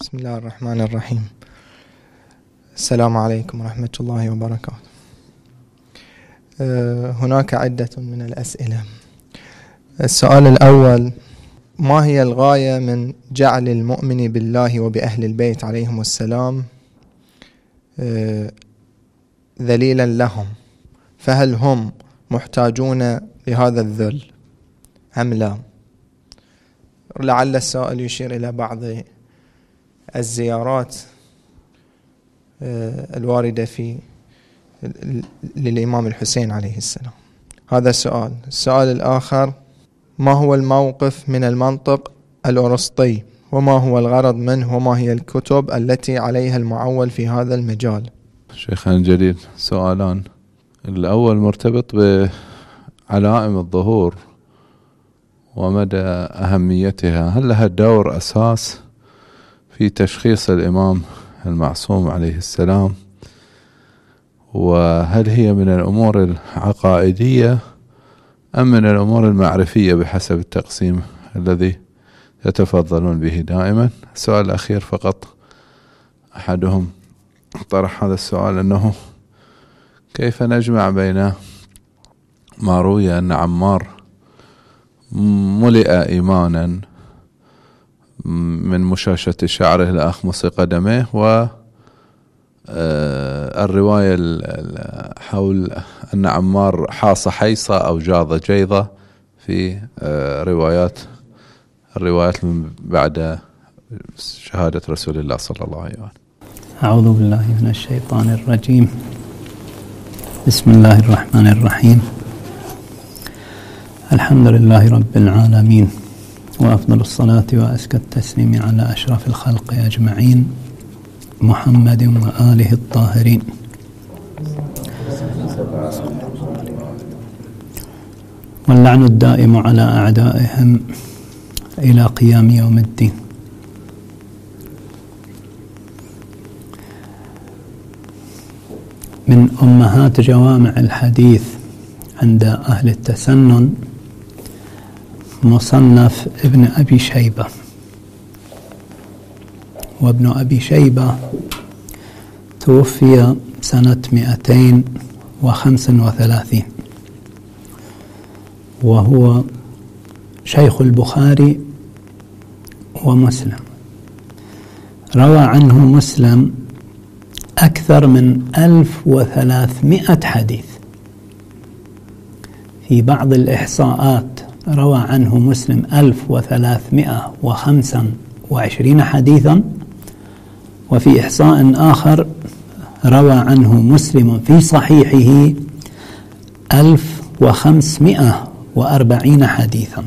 بسم الله الرحمن الرحيم السلام عليكم ورحمة الله وبركاته هناك عدة من الأسئلة. السؤال الأول ما هي الغاية من جعل المؤمن بالله وبأهل البيت عليهم السلام أه، ذليلا لهم؟ فهل هم محتاجون لهذا الذل أم لا؟ لعل السائل يشير إلى بعض الزيارات آه، الواردة في للإمام الحسين عليه السلام. هذا السؤال السؤال الآخر ما هو الموقف من المنطق الأرسطي؟ وما هو الغرض منه؟ وما هي الكتب التي عليها المعول في هذا المجال؟ شيخنا الجليل سؤالان. الأول مرتبط بعلائم الظهور ومدى أهميتها. هل لها دور أساس؟ في تشخيص الإمام المعصوم عليه السلام وهل هي من الأمور العقائدية أم من الأمور المعرفية بحسب التقسيم الذي يتفضلون به دائما؟ السؤال الأخير فقط أحدهم طرح هذا السؤال أنه كيف نجمع بين ما روي أن عمار ملئ إيمانا من مشاشة شعره لأخمص قدميه و آه، الرواية حول أن عمار حاص حيصة أو جاض جيضة في آه، روايات الروايات من بعد شهادة رسول الله صلى الله عليه وسلم أعوذ بالله من الشيطان الرجيم. بسم الله الرحمن الرحيم. الحمد لله رب العالمين. وأفضل الصلاة وأزكى التسليم على أشرف الخلق أجمعين محمد وآله الطاهرين. واللعن الدائم على أعدائهم إلى قيام يوم الدين. من أمهات جوامع الحديث عند أهل التسنن مصنف ابن أبي شيبة. وابن أبي شيبة توفي سنة 235 وهو شيخ البخاري ومسلم. روى عنه مسلم أكثر من 1300 حديث. في بعض الإحصاءات روى عنه مسلم 1325 حديثا وفي إحصاء آخر روى عنه مسلم في صحيحه 1540 حديثا.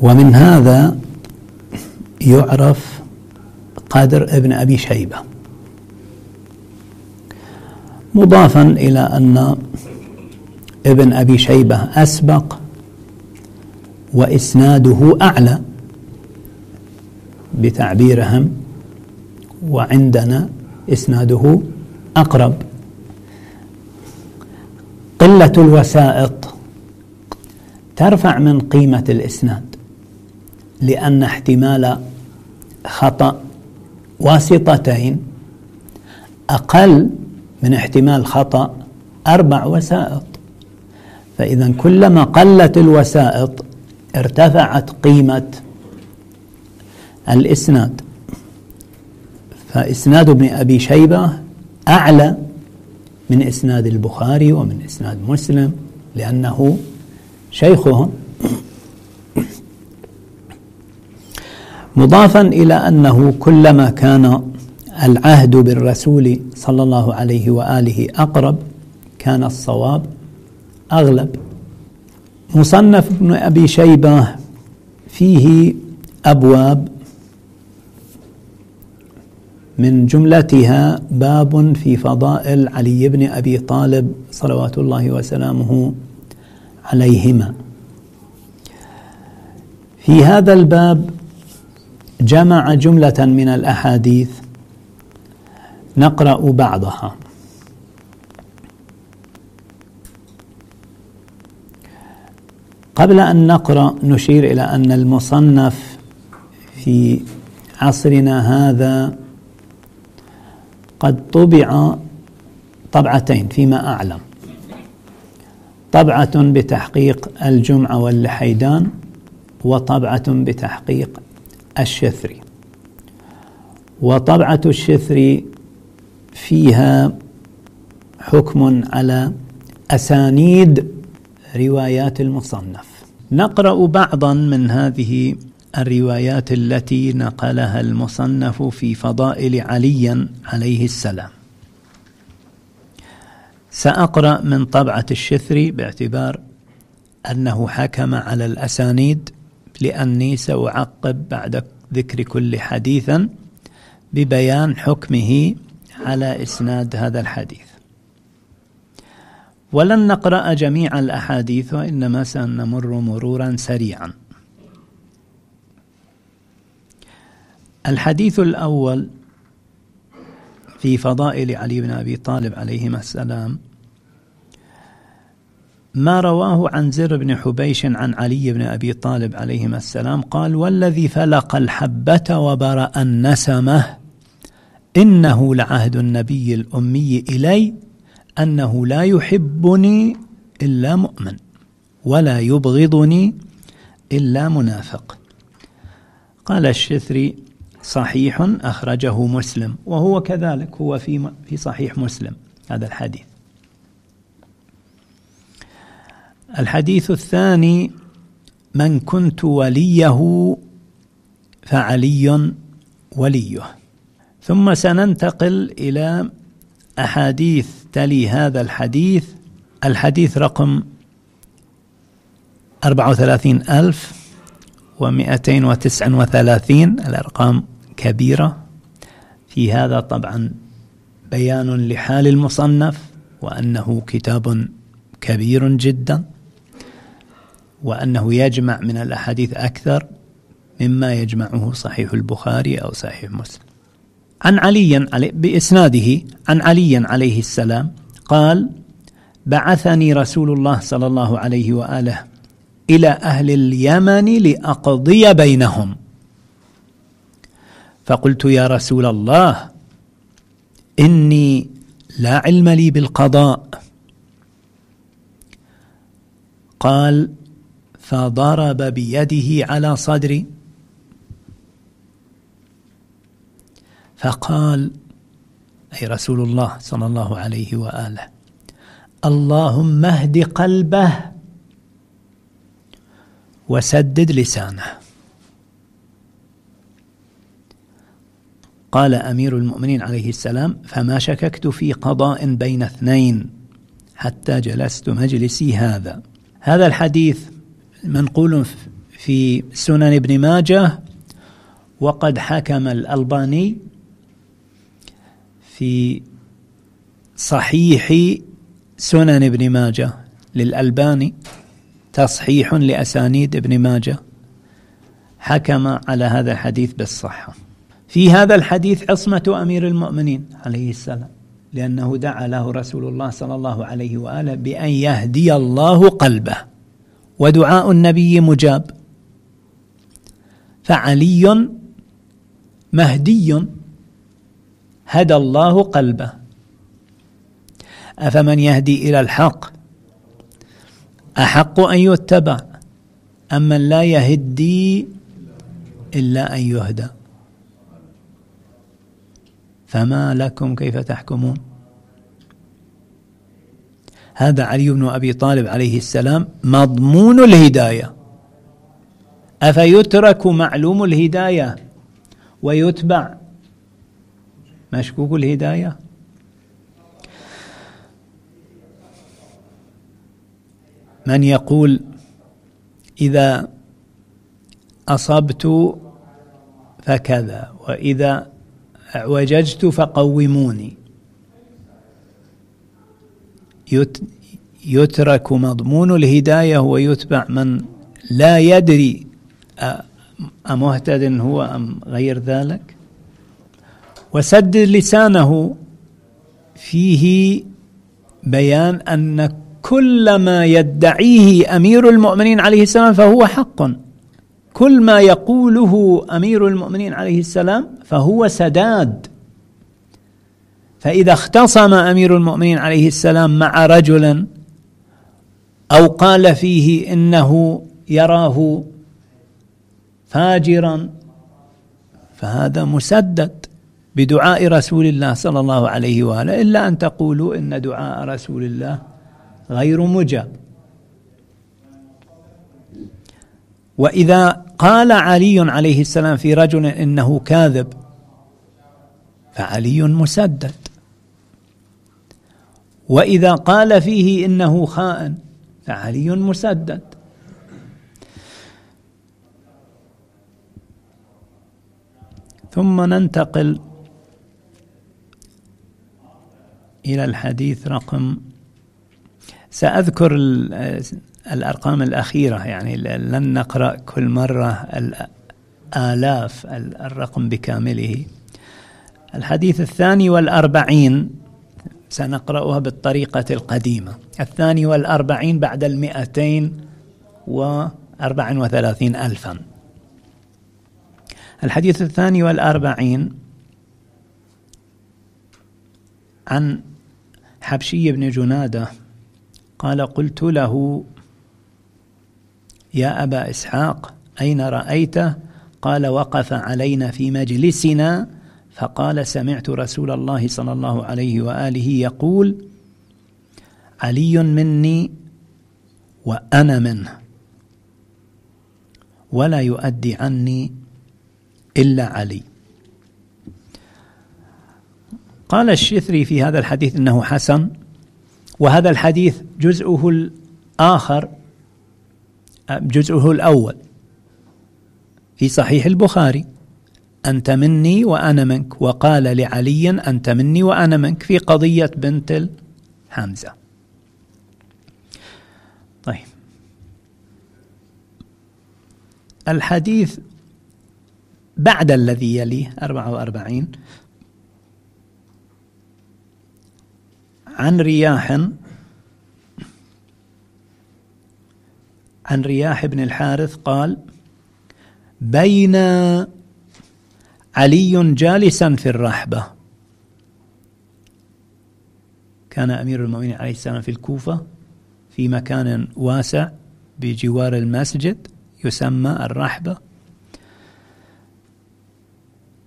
ومن هذا يعرف قدر ابن أبي شيبة. مضافا إلى أن ابن أبي شيبة أسبق وإسناده أعلى بتعبيرهم وعندنا إسناده أقرب. قلة الوسائط ترفع من قيمة الإسناد لأن احتمال خطأ واسطتين أقل من احتمال خطأ أربع وسائط فإذا كلما قلت الوسائط ارتفعت قيمة الإسناد. فإسناد ابن أبي شيبة أعلى من إسناد البخاري ومن إسناد مسلم لأنه شيخهم مضافا إلى أنه كلما كان العهد بالرسول صلى الله عليه وآله أقرب كان الصواب أغلب. مصنف ابن أبي شيبة فيه أبواب. من جملتها باب في فضائل علي بن أبي طالب صلوات الله وسلامه عليهما. في هذا الباب جمع جملة من الأحاديث. نقرأ بعضها. قبل أن نقرأ نشير إلى أن المصنف في عصرنا هذا قد طبع طبعتين فيما أعلم. طبعة بتحقيق الجمعة واللحيدان وطبعة بتحقيق الشثري وطبعة الشثري فيها حكم على أسانيد روايات المصنف. نقرأ بعضا من هذه الروايات التي نقلها المصنف في فضائل علي عليه السلام. سأقرأ من طبعة الشثري باعتبار أنه حكم على الأسانيد لأني سأعقب بعد ذكر كل حديثا ببيان حكمه على إسناد هذا الحديث. ولن نقرأ جميع الأحاديث وإنما سنمر مرورا سريعا. الحديث الأول في فضائل علي بن أبي طالب عليهما السلام ما رواه عن زر بن حبيش عن علي بن أبي طالب عليهما السلام قال والذي فلق الحبة وبرأ النسمة إنه لعهد النبي الأمي إلي أنه لا يحبني إلا مؤمن ولا يبغضني إلا منافق. قال الشثري صحيح أخرجه مسلم وهو كذلك هو في في صحيح مسلم. هذا الحديث. الحديث الثاني من كنت وليه فعلي وليه. ثم سننتقل إلى أحاديث تلي هذا الحديث. الحديث رقم أربعة وثلاثين ألف ومئتين وتسع وثلاثين الأرقام كبيرة. في هذا طبعا بيان لحال المصنف وأنه كتاب كبير جدا وأنه يجمع من الأحاديث أكثر مما يجمعه صحيح البخاري أو صحيح مسلم. عن علي بإسناده عن علي عليه السلام قال بعثني رسول الله صلى الله عليه وآله إلى أهل اليمن لأقضي بينهم. فقلت يا رسول الله إني لا علم لي بالقضاء. قال فضرب بيده على صدري فقال أي رسول الله صلى الله عليه وآله اللهم اهد قلبه وسدد لسانه. قال أمير المؤمنين عليه السلام فما شككت في قضاء بين اثنين حتى جلست مجلسي هذا. هذا الحديث منقول في سنن ابن ماجه وقد حكم الألباني في صحيح سنن ابن ماجه للألباني تصحيح لأسانيد ابن ماجه حكم على هذا الحديث بالصحة. في هذا الحديث عصمة أمير المؤمنين عليه السلام لأنه دعا له رسول الله صلى الله عليه وآله بأن يهدي الله قلبه ودعاء النبي مجاب. فعلي مهدي هدى الله قلبه. أفمن يهدي إلى الحق؟ أحق أن يتبع. أم من لا يهدي إلا أن يهدى؟ فما لكم كيف تحكمون؟ هذا علي بن أبي طالب عليه السلام مضمون الهداية. أفيترك معلوم الهداية؟ ويتبع. مشكوك الهداية من يقول إذا أصبت فكذا وإذا اعوججت فقوموني. يترك مضمون الهداية ويتبع من لا يدري أمهتد هو أم غير ذلك؟ وسد لسانه. فيه بيان أن كل ما يدعيه أمير المؤمنين عليه السلام فهو حق. كل ما يقوله أمير المؤمنين عليه السلام فهو سداد. فإذا اختصم أمير المؤمنين عليه السلام مع رجل أو قال فيه إنه يراه فاجرا فهذا مسدد. بدعاء رسول الله صلى الله عليه وآله إلا أن تقولوا إن دعاء رسول الله غير مجاب. وإذا قال علي عليه السلام في رجل إنه كاذب فعلي مسدد. وإذا قال فيه إنه خائن فعلي مسدد. ثم ننتقل إلى الحديث رقم سأذكر الأرقام الأخيرة يعني لن نقرأ كل مرة الآلاف الرقم بكامله. الحديث الثاني والأربعين سنقرأها بالطريقة القديمة. الثاني والأربعين بعد المئتين وأربع وثلاثين ألفا. الحديث الثاني والأربعين عن حبشي بن جنادة. قال قلت له يا أبا إسحاق أين رأيته؟ قال وقف علينا في مجلسنا. فقال سمعت رسول الله صلى الله عليه وآله يقول علي مني وأنا منه ولا يؤدي عني إلا علي. قال الشثري في هذا الحديث إنه حسن وهذا الحديث جزءه الآخر جزءه الأول في صحيح البخاري. أنت مني وأنا منك وقال لعلي أنت مني وأنا منك في قضية بنت حمزه طيب. الحديث بعد الذي يليه 44 عن رياح عن رياح بن الحارث قال بين علي جالسا في الرحبة. كان أمير المؤمنين عليه السلام في الكوفة في مكان واسع بجوار المسجد يسمى الرحبة.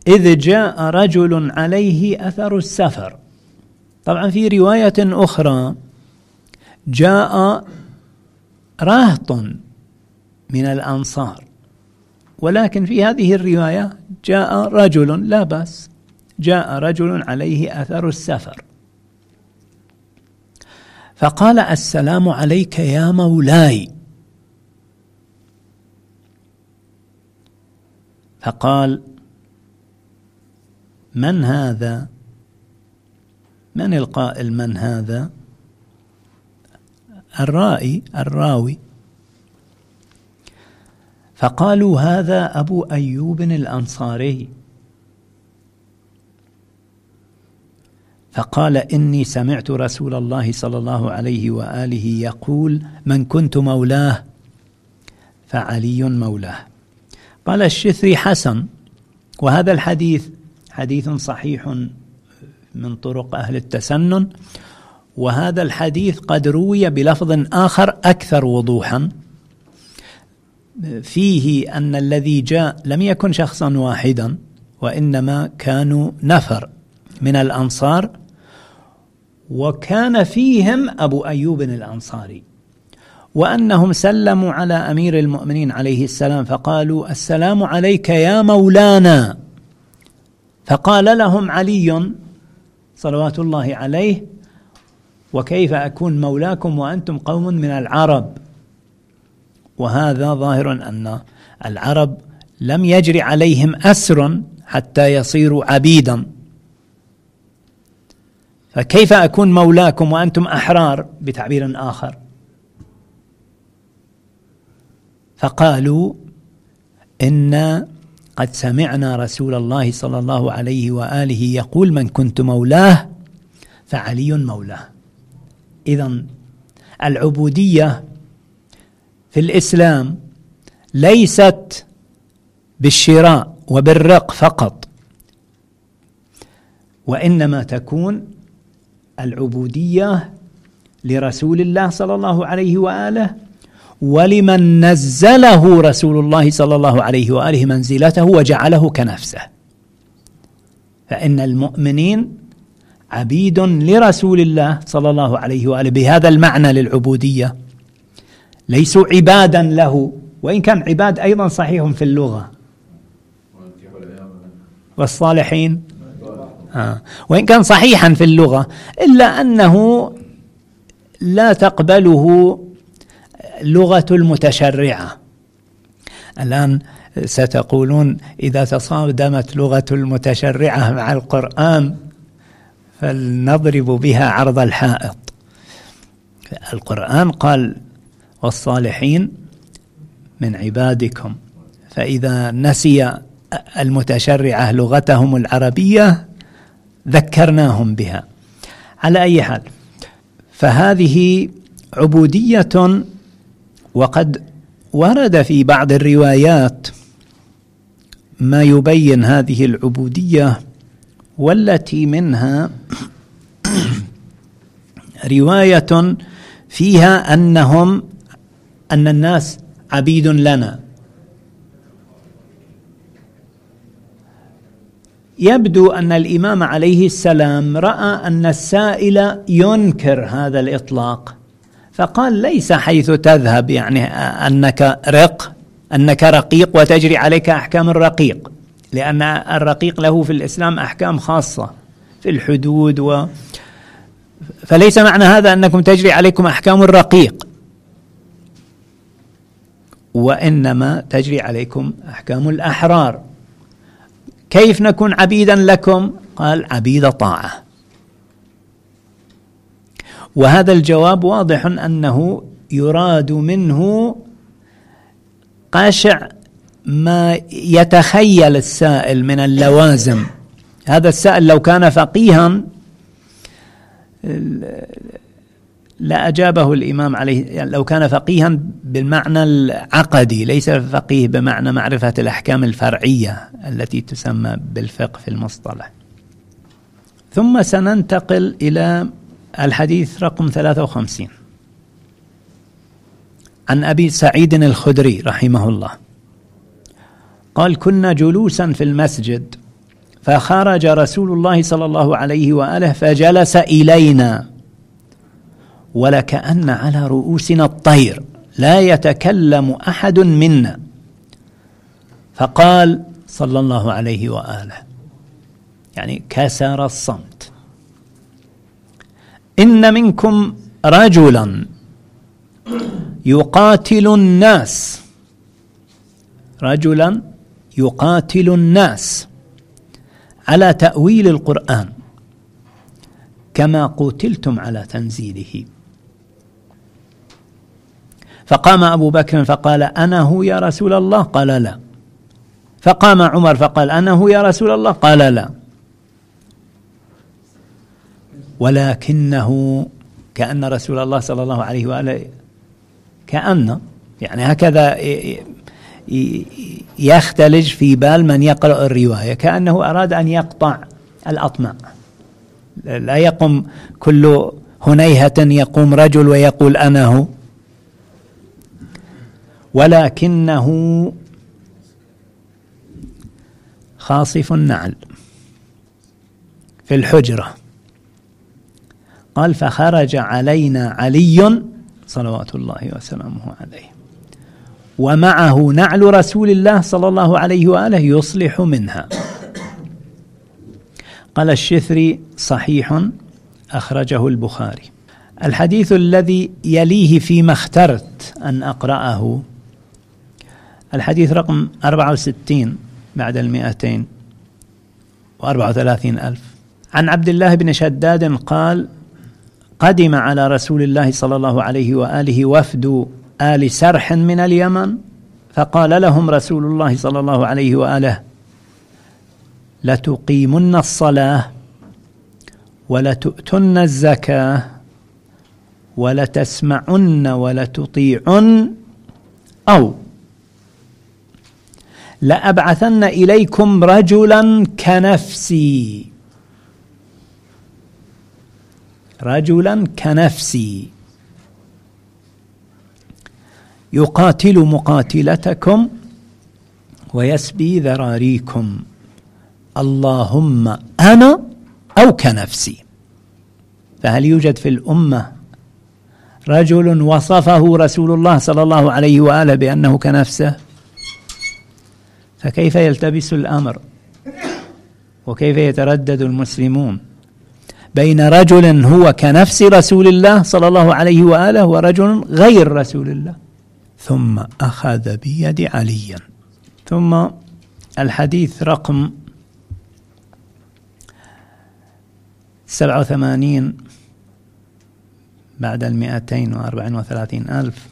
إذ جاء رجل عليه أثر السفر. طبعا في رواية أخرى جاء رهط من الأنصار. ولكن في هذه الرواية جاء رجل لا بأس جاء رجل عليه أثر السفر. فقال السلام عليك يا مولاي. فقال من هذا؟ من القائل من هذا؟ الرائي الراوي. فقالوا هذا أبو أيوب الأنصاري. فقال إني سمعت رسول الله صلى الله عليه وآله يقول من كنت مولاه فعلي مولاه قال الشثري حسن. وهذا الحديث حديث صحيح من طرق أهل التسنن وهذا الحديث قد روي بلفظ آخر أكثر وضوحا. فيه أن الذي جاء لم يكن شخصا واحدا وإنما كانوا نفر من الأنصار وكان فيهم أبو أيوب الأنصاري. وأنهم سلموا على أمير المؤمنين عليه السلام فقالوا السلام عليك يا مولانا. فقال لهم علي صلوات الله عليه وكيف أكون مولاكم وأنتم قوم من العرب. وهذا ظاهر أن العرب لم يجري عليهم أسر حتى يصيروا عبيدا. فكيف أكون مولاكم وأنتم أحرار؟ بتعبير آخر. فقالوا إن قد سمعنا رسول الله صلى الله عليه وآله يقول من كنت مولاه فعلي مولاه. اذا العبودية في الإسلام ليست بالشراء وبالرق فقط وإنما تكون العبودية لرسول الله صلى الله عليه وآله ولمن نزله رسول الله صلى الله عليه وآله منزلته وجعله كنفسه. فإن المؤمنين عبيد لرسول الله صلى الله عليه وآله بهذا المعنى للعبودية. ليسوا عبادا له وإن كان عباد أيضا صحيح في اللغة. والصالحين؟ آه. وإن كان صحيحا في اللغة إلا أنه لا تقبله لغة المتشرعة. الآن ستقولون إذا تصادمت لغة المتشرعة مع القرآن فلنضرب بها عرض الحائط. القرآن قال والصالحين من عبادكم. فإذا نسي المتشرعة لغتهم العربية ذكرناهم بها. على أي حال فهذه عبودية وقد ورد في بعض الروايات ما يبين هذه العبودية والتي منها رواية فيها أنهم أن الناس عبيد لنا. يبدو أن الإمام عليه السلام رأى أن السائل ينكر هذا الإطلاق. فقال ليس حيث تذهب يعني أنك رق أنك رقيق وتجري عليك أحكام الرقيق لأن الرقيق له في الإسلام أحكام خاصة في الحدود و فليس معنى هذا أنكم تجري عليكم أحكام الرقيق. وإنما تجري عليكم أحكام الأحرار. كيف نكون عبيدا لكم؟ قال عبيد طاعة. وهذا الجواب واضح أنه يراد منه قشع ما يتخيل السائل من اللوازم. هذا السائل لو كان فقيها لا أجابه الإمام عليه يعني لو كان فقيها بالمعنى العقدي ليس فقيه بمعنى معرفة الأحكام الفرعية التي تسمى بالفقه في المصطلح. ثم سننتقل إلى الحديث رقم 53 عن أبي سعيد الخدري رحمه الله. قال كنا جلوسا في المسجد فخرج رسول الله صلى الله عليه وآله فجلس إلينا ولكأن على رؤوسنا الطير لا يتكلم أحد منا. فقال صلى الله عليه وآله يعني كسر الصمت. إن منكم رجلا يقاتل الناس. رجلا يقاتل الناس. على تأويل القرآن. كما قتلتم على تنزيله. فقام أبو بكر فقال أنا هو يا رسول الله؟ قال لا. فقام عمر فقال أنا هو يا رسول الله؟ قال لا. ولكنه كأن رسول الله صلى الله عليه وآله كأن يعني هكذا يختلج في بال من يقرأ الرواية كأنه أراد أن يقطع الأطماع. لا يقوم كل هنيهة يقوم رجل ويقول أنا هو. ولكنه خاصف النعل في الحجرة. قال فخرج علينا علي صلوات الله وسلامه عليه. ومعه نعل رسول الله صلى الله عليه وآله يصلح منها. قال الشثري صحيح أخرجه البخاري. الحديث الذي يليه فيما اخترت أن أقرأه. الحديث رقم 64 بعد المئتين وأربعة وثلاثين ألف. عن عبد الله بن شداد قال قدم على رسول الله صلى الله عليه وآله وفد آل سرح من اليمن فقال لهم رسول الله صلى الله عليه وآله لتقيمن الصلاة ولتؤتن الزكاة ولتسمعن ولتطيعن أو لأبعثن إليكم رجلا كنفسي. رجلا كنفسي. يقاتل مقاتلتكم ويسبي ذراريكم. اللهم أنا أو كنفسي. فهل يوجد في الأمة رجل وصفه رسول الله صلى الله عليه وآله بأنه كنفسه؟ فكيف يلتبس الأمر؟ وكيف يتردد المسلمون؟ بين رجل هو كنفس رسول الله صلى الله عليه وآله ورجل غير رسول الله. ثم أخذ بيد علي. ثم الحديث رقم سبعة وثمانين بعد المئتين وأربعين وثلاثين ألف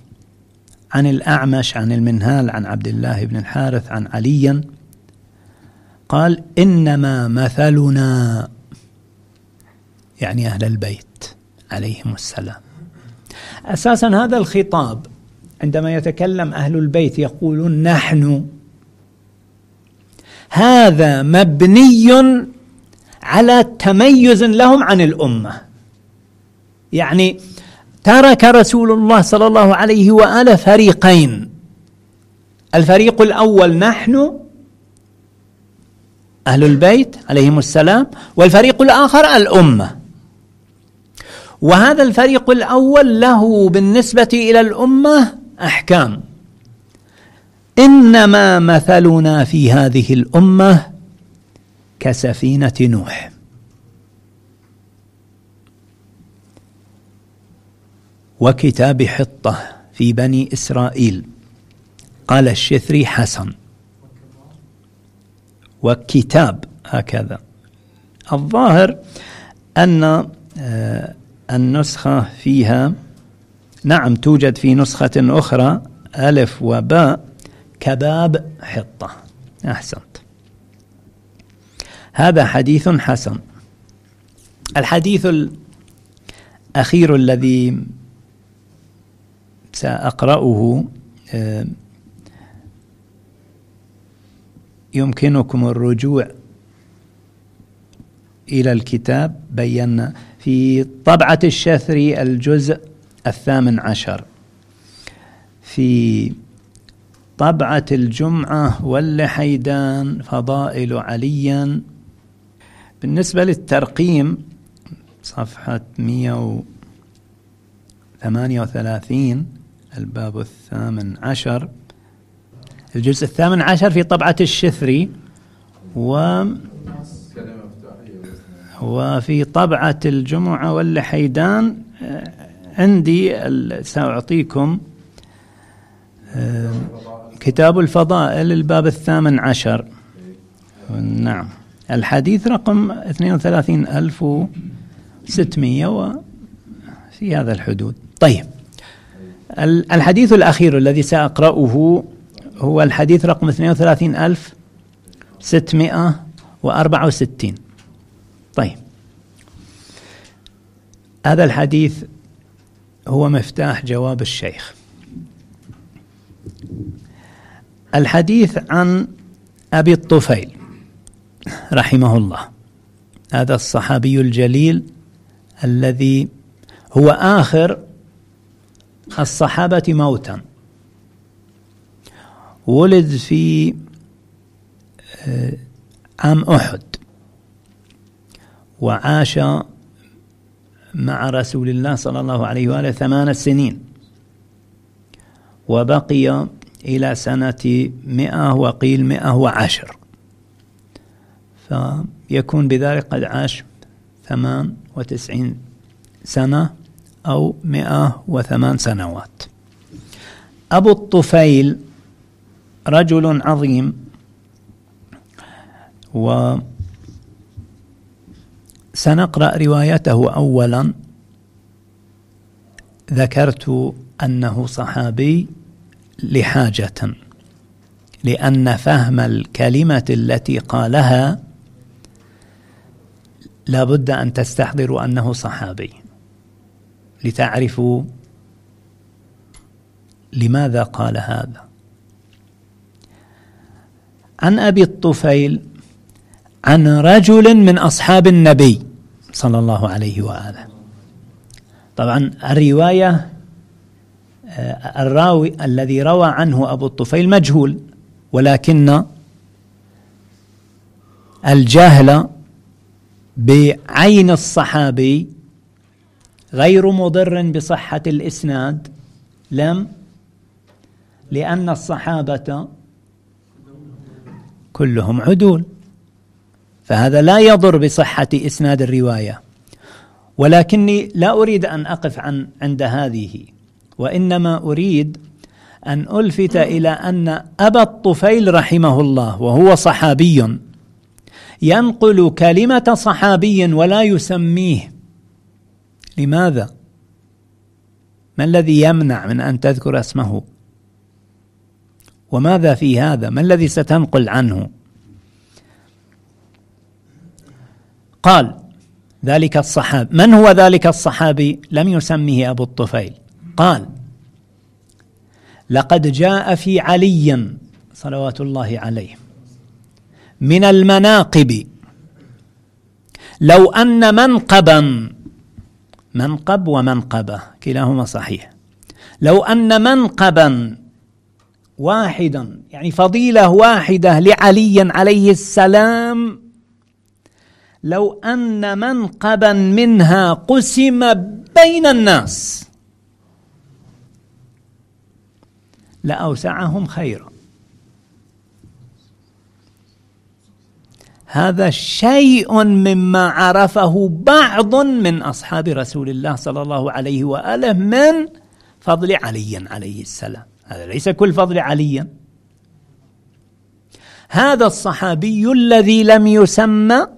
عن الأعمش عن المنهال عن عبد الله بن الحارث عن علي. قال إنما مثلنا يعني أهل البيت. عليهم السلام. أساسا هذا الخطاب عندما يتكلم أهل البيت يقولون نحن. هذا مبني على تميز لهم عن الأمة. يعني ترك رسول الله صلى الله عليه وآله فريقين. الفريق الأول نحن أهل البيت عليهم السلام والفريق الآخر الأمة. وهذا الفريق الأول له بالنسبة إلى الأمة أحكام. إنما مثلنا في هذه الأمة كسفينة نوح. وكتاب حطة في بني إسرائيل. قال الشثري حسن. وكتاب هكذا. الظاهر أن آه، النسخة فيها. نعم توجد في نسخة أخرى ألف وباء كباب حطة. أحسنت. هذا حديث حسن. الحديث الأخير الذي سأقرأه آه، يمكنكم الرجوع إلى الكتاب. بينا في طبعة الشثري الجزء الثامن عشر. في طبعة الجمعة واللحيدان فضائل عليا. بالنسبة للترقيم صفحة 138 الباب الثامن عشر. الجزء الثامن عشر في طبعة الشثري و وفي طبعة الجمعة واللحيدان آه، عندي سأعطيكم آه، كتاب الفضائل الباب الثامن عشر. نعم. الحديث رقم 32600 وفي هذا الحدود. طيب. الحديث الأخير الذي سأقرأه هو الحديث رقم 32664 طيب. هذا الحديث هو مفتاح جواب الشيخ. الحديث عن أبي الطفيل رحمه الله. هذا الصحابي الجليل الذي هو آخر الصحابة موتا. ولد في آه، عام أحد. وعاش مع رسول الله صلى الله عليه وآله ثمان سنين. وبقي إلى سنة مئة وقيل مئة وعشر. فيكون بذلك قد عاش ثمان وتسعين سنة أو مئة وثمان سنوات. أبو الطفيل رجل عظيم و سنقرأ روايته أولا. ذكرت أنه صحابي لحاجة لأن فهم الكلمة التي قالها لابد أن تستحضروا أنه صحابي. لتعرفوا لماذا قال هذا. عن أبي الطفيل عن رجل من أصحاب النبي صلى الله عليه وآله. طبعا الرواية آه، الراوي الذي روى عنه أبو الطفيل مجهول ولكن الجهل بعين الصحابي غير مضر بصحة الإسناد لم لأن الصحابة كلهم عدول. فهذا لا يضر بصحة إسناد الرواية ولكني لا أريد أن أقف عن عند هذه وإنما أريد أن ألفت إلى أن أبا الطفيل رحمه الله وهو صحابي ينقل كلمة صحابي ولا يسميه لماذا؟ ما الذي يمنع من أن تذكر اسمه؟ وماذا في هذا؟ ما الذي ستنقل عنه؟ قال ذلك الصحابي من هو ذلك الصحابي؟ لم يسمه أبو الطفيل. قال لقد جاء في علي صلوات الله عليه من المناقب. لو أن منقبا منقب ومنقبة كلاهما صحيح. لو أن منقبا واحدا يعني فضيلة واحدة لعلي عليه السلام لو أن منقبا منها قسم بين الناس لأوسعهم خيرا. هذا شيء مما عرفه بعض من أصحاب رسول الله صلى الله عليه وآله من فضل علي عليه السلام. هذا ليس كل فضل علي. هذا الصحابي الذي لم يسمى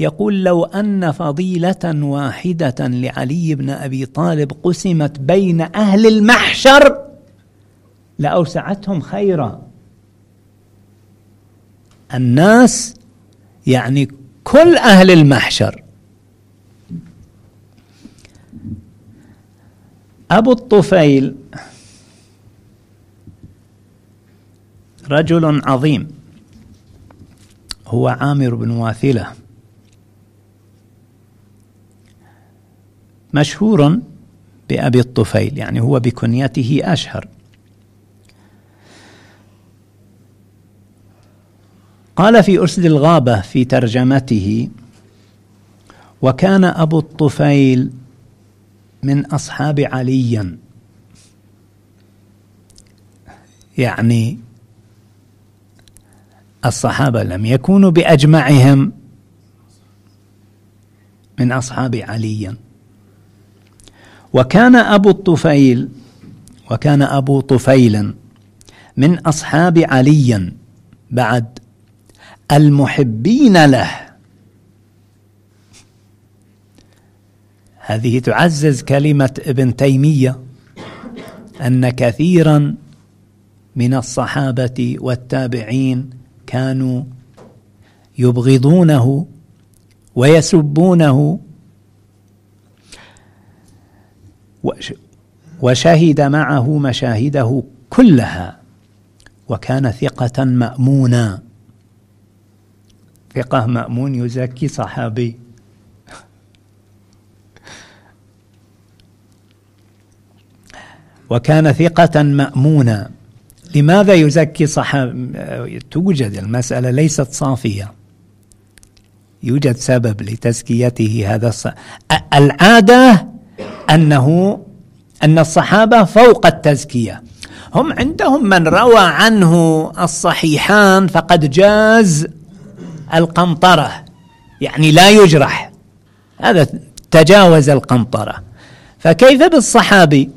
يقول لو أن فضيلة واحدة لعلي بن أبي طالب قسمت بين أهل المحشر لأوسعتهم خيرا. الناس يعني كل أهل المحشر. أبو الطفيل رجل عظيم هو عامر بن واثلة. مشهور بأبي الطفيل يعني هو بكنيته أشهر. قال في أسد الغابة في ترجمته وكان أبو الطفيل من أصحاب علي. يعني الصحابة لم يكونوا بأجمعهم من أصحاب علي. وكان أبو الطفيل وكان أبو طفيل من أصحاب علي بعد المحبين له. هذه تعزز كلمة ابن تيمية أن كثيرا من الصحابة والتابعين كانوا يبغضونه ويسبونه وشهد معه مشاهده كلها وكان ثقة مأمونا. فقه مأمون يزكي صحابي. وكان ثقة مأمونا. لماذا يزكي صحابي توجد المسألة ليست صافية. يوجد سبب لتزكيته هذا الص... العادة أنه أن الصحابة فوق التزكية. هم عندهم من روى عنه الصحيحان فقد جاز القنطرة يعني لا يجرح. هذا تجاوز القنطرة. فكيف بالصحابي؟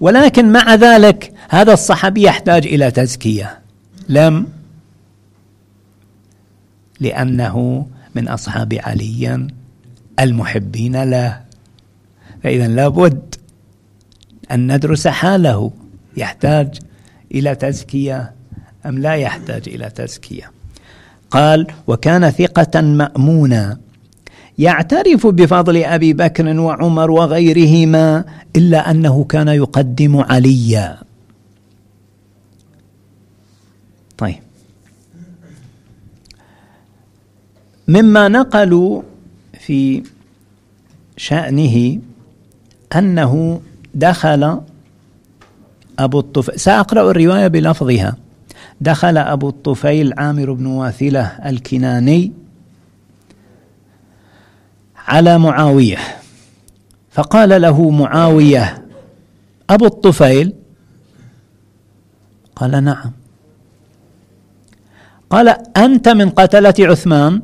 ولكن مع ذلك هذا الصحابي يحتاج إلى تزكية. لم لأنه من أصحاب علي المحبين له. فإذا لابد أن ندرس حاله يحتاج إلى تزكية أم لا يحتاج إلى تزكية. قال وكان ثقة مأمونا يعترف بفضل أبي بكر وعمر وغيرهما إلا أنه كان يقدم عليا. طيب. مما نقلوا في شأنه أنه دخل أبو الطفيل سأقرأ الرواية بلفظها. دخل أبو الطفيل عامر بن واثلة الكناني على معاوية. فقال له معاوية أبو الطفيل؟ قال نعم. قال أنت من قتلة عثمان؟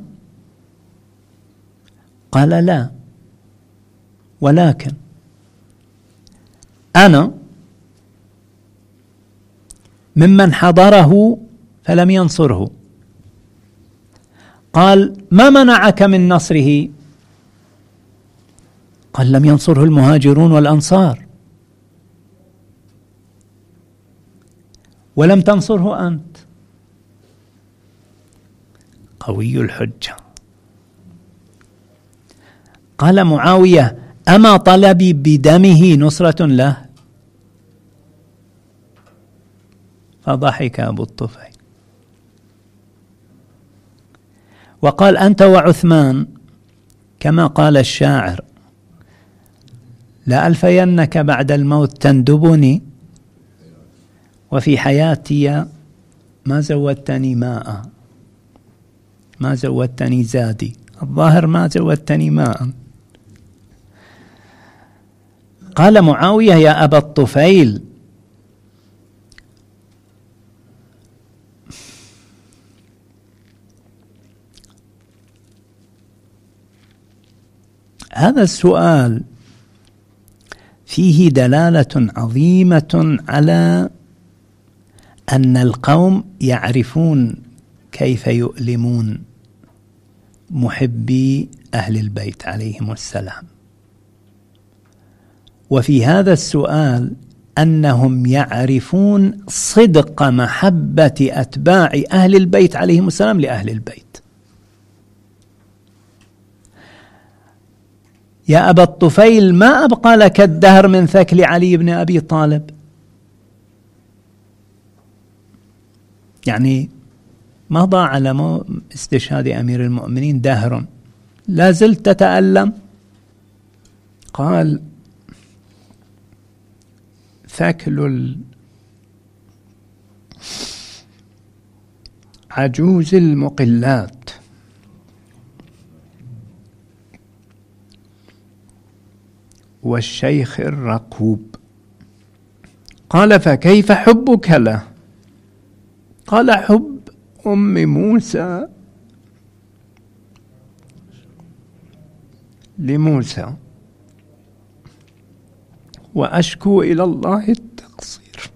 قال لا. ولكن أنا ممن حضره فلم ينصره. قال ما منعك من نصره؟ قال لم ينصره المهاجرون والأنصار. ولم تنصره أنت. قوي الحجة. قال معاوية أما طلبي بدمه نصرة له؟ فضحك أبو الطفيل. وقال أنت وعثمان كما قال الشاعر لألفينك بعد الموت تندبني وفي حياتي ما زودتني ماء ما زودتني زادي. الظاهر ما زودتني ماء. قال معاوية يا أبا الطفيل. هذا السؤال فيه دلالة عظيمة على أن القوم يعرفون كيف يؤلمون محبي أهل البيت عليهم السلام. وفي هذا السؤال أنهم يعرفون صدق محبة أتباع أهل البيت عليهم السلام لأهل البيت. يا أبا الطفيل ما أبقى لك الدهر من ثكل علي بن أبي طالب؟ يعني ضاع على استشهاد أمير المؤمنين دهر؟ لا زلت تتألم قال ثكل عجوز المقلات. والشيخ الرقوب. قال فكيف حبك له? قال حب أم موسى لموسى. وأشكو إلى الله التقصير.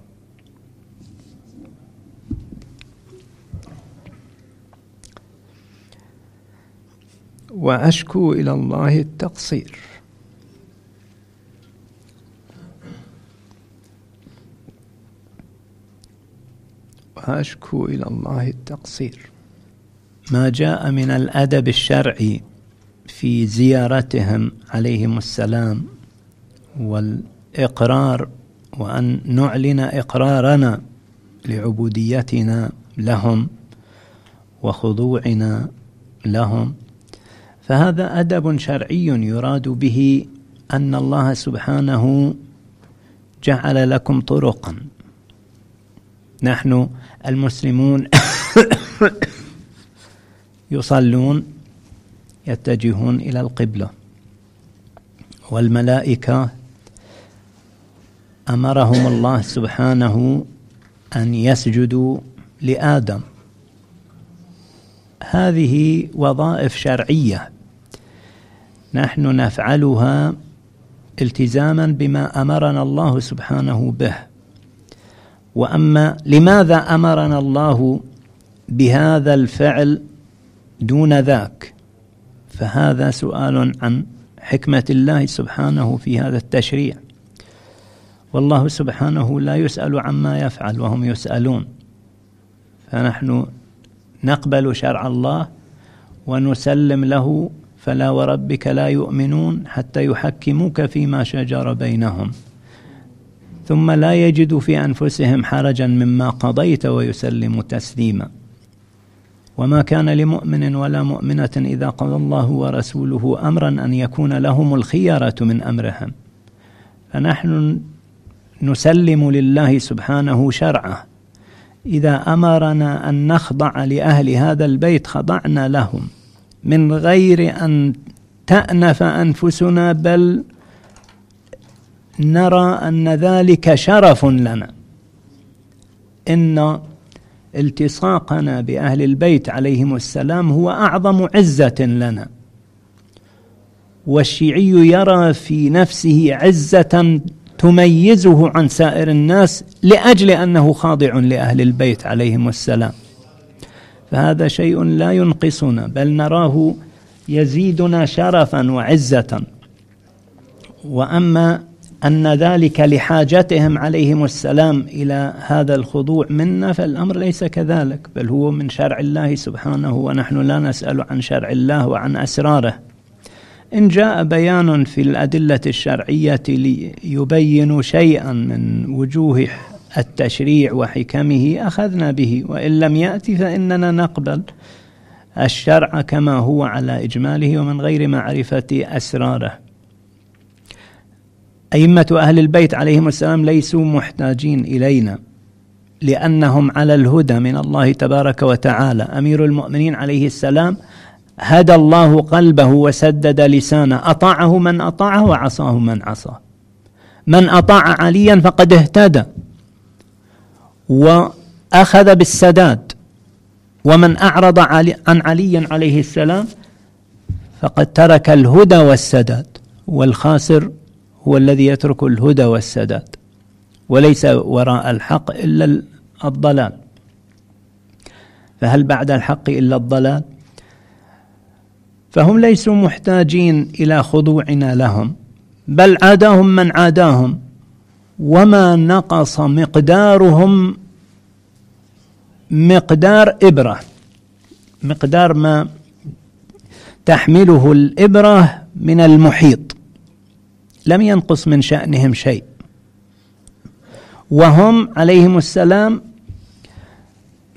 وأشكو إلى الله التقصير. وأشكو إلى الله التقصير. ما جاء من الأدب الشرعي في زيارتهم عليهم السلام والإقرار وأن نعلن إقرارنا لعبوديتنا لهم وخضوعنا لهم. فهذا أدب شرعي يراد به أن الله سبحانه جعل لكم طرقا. نحن المسلمون يصلون يتجهون إلى القبلة والملائكة أمرهم الله سبحانه أن يسجدوا لآدم. هذه وظائف شرعية نحن نفعلها التزاما بما أمرنا الله سبحانه به. وأما لماذا أمرنا الله بهذا الفعل دون ذاك؟ فهذا سؤال عن حكمة الله سبحانه في هذا التشريع. والله سبحانه لا يسأل عما يفعل وهم يسألون. فنحن نقبل شرع الله ونسلم له فلا وربك لا يؤمنون حتى يحكموك فيما شجر بينهم. ثم لا يجدوا في أنفسهم حرجا مما قضيت ويسلموا تسليما. وما كان لمؤمن ولا مؤمنة إذا قضى الله ورسوله امرا أن يكون لهم الخيره من أمرهم. فنحن نسلم لله سبحانه شرعه. إذا أمرنا أن نخضع لأهل هذا البيت خضعنا لهم. من غير أن تأنف أنفسنا بل نرى أن ذلك شرف لنا. إن التصاقنا بأهل البيت عليهم السلام هو أعظم عزة لنا. والشيعي يرى في نفسه عزة تميزه عن سائر الناس لأجل أنه خاضع لأهل البيت عليهم السلام. فهذا شيء لا ينقصنا بل نراه يزيدنا شرفا وعزة. وأما أن ذلك لحاجتهم عليهم السلام إلى هذا الخضوع منا فالأمر ليس كذلك بل هو من شرع الله سبحانه ونحن لا نسأل عن شرع الله وعن أسراره. إن جاء بيان في الأدلة الشرعية ليبين شيئا من وجوه التشريع وحكمه أخذنا به وإن لم يأتي فإننا نقبل الشرع كما هو على إجماله ومن غير معرفة أسراره. أئمة أهل البيت عليهم السلام ليسوا محتاجين إلينا لأنهم على الهدى من الله تبارك وتعالى. أمير المؤمنين عليه السلام هدى الله قلبه وسدد لسانه. أطاعه من أطاعه وعصاه من عصاه. من أطاع عليا فقد اهتدى. وأخذ بالسداد. ومن أعرض عن علي عليه السلام فقد ترك الهدى والسداد. والخاسر هو الذي يترك الهدى والسداد. وليس وراء الحق إلا الضلال. فهل بعد الحق إلا الضلال؟ فهم ليسوا محتاجين إلى خضوعنا لهم بل عاداهم من عاداهم. وما نقص مقدارهم مقدار إبرة. مقدار ما تحمله الإبرة من المحيط. لم ينقص من شأنهم شيء. وهم عليهم السلام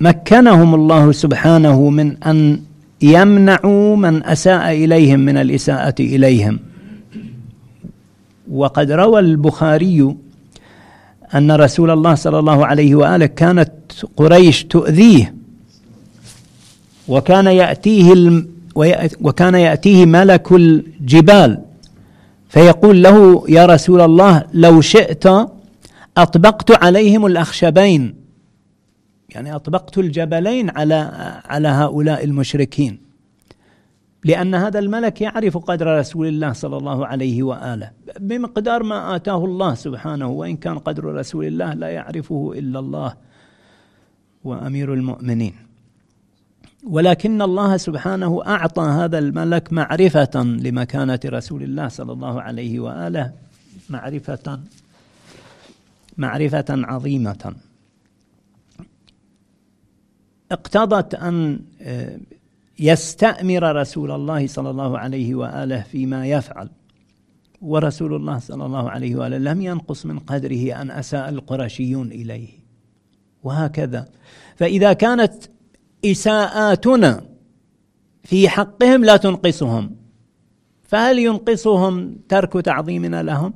مكنهم الله سبحانه من أن يمنعوا من أساء إليهم من الإساءة إليهم. وقد روى البخاري أن رسول الله صلى الله عليه وآله كانت قريش تؤذيه وكان يأتيه وكان يأتيه ملك الجبال فيقول له يا رسول الله لو شئت أطبقت عليهم الأخشبين. يعني أطبقت الجبلين على على هؤلاء المشركين لأن هذا الملك يعرف قدر رسول الله صلى الله عليه وآله بمقدار ما آتاه الله سبحانه وإن كان قدر رسول الله لا يعرفه إلا الله وأمير المؤمنين. ولكن الله سبحانه أعطى هذا الملك معرفة لمكانة رسول الله صلى الله عليه وآله معرفة معرفة عظيمة. اقتضت أن آه، يستأمر رسول الله صلى الله عليه وآله فيما يفعل. ورسول الله صلى الله عليه وآله لم ينقص من قدره أن أساء القرشيون إليه. وهكذا. فإذا كانت إساءاتنا في حقهم لا تنقصهم. فهل ينقصهم ترك تعظيمنا لهم؟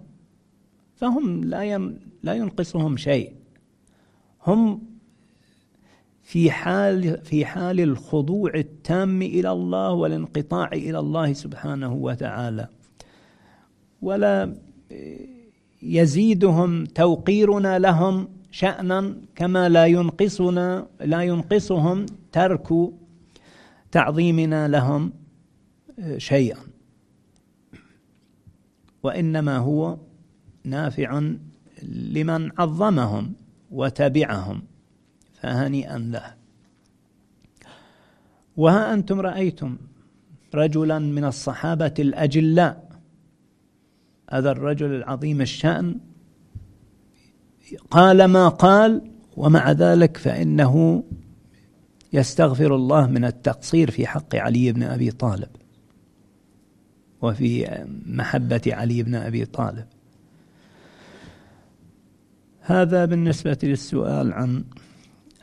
فهم لا لا ينقصهم شيء. هم في حال في حال الخضوع التام إلى الله والانقطاع إلى الله سبحانه وتعالى. ولا يزيدهم توقيرنا لهم شأنا كما لا ينقصنا لا ينقصهم ترك تعظيمنا لهم شيئا. وإنما هو نافع لمن عظمهم وتبعهم. فهنيئا له وها أنتم رأيتم رجلا من الصحابة الأجلاء. هذا الرجل العظيم الشأن. قال ما قال ومع ذلك فإنه يستغفر الله من التقصير في حق علي بن أبي طالب وفي محبة علي بن أبي طالب. هذا بالنسبة للسؤال عن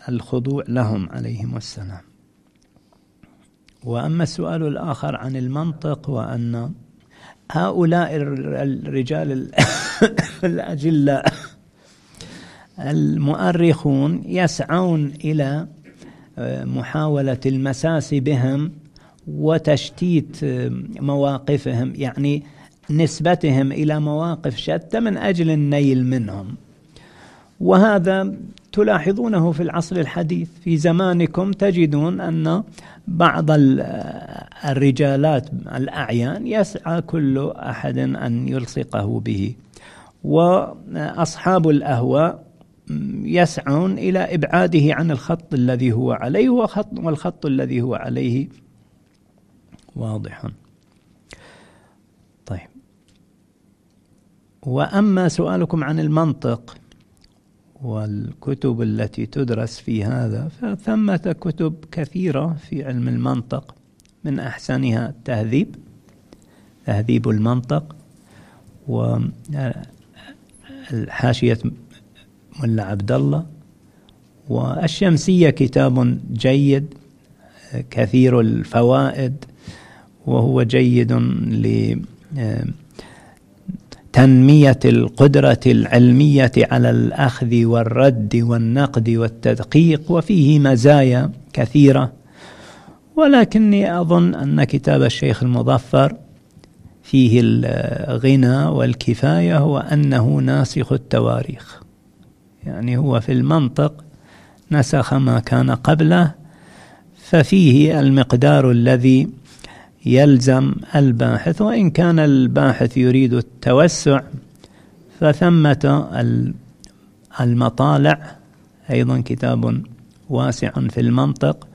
الخضوع لهم عليهم السلام. وأما السؤال الآخر عن المنطق وأن هؤلاء الرجال الأجلاء المؤرخون يسعون إلى محاولة المساس بهم وتشتيت مواقفهم يعني نسبتهم إلى مواقف شتى من أجل النيل منهم. وهذا تلاحظونه في العصر الحديث. في زمانكم تجدون أن بعض الرجالات الأعيان يسعى كل أحد أن يلصقه به. وأصحاب الأهواء يسعون إلى إبعاده عن الخط الذي هو عليه والخط الذي هو عليه واضح. طيب. وأما سؤالكم عن المنطق والكتب التي تدرس في هذا فثمة كتب كثيرة في علم المنطق. من أحسنها التهذيب تهذيب المنطق وحاشية ملا عبد الله والشمسية كتاب جيد كثير الفوائد وهو جيد ل تنمية القدرة العلمية على الأخذ والرد والنقد والتدقيق وفيه مزايا كثيرة. ولكني أظن أن كتاب الشيخ المظفر فيه الغنى والكفاية وأنه ناسخ التواريخ. يعني هو في المنطق نسخ ما كان قبله ففيه المقدار الذي يلزم الباحث وإن كان الباحث يريد التوسع فثمة المطالع أيضا كتاب واسع في المنطق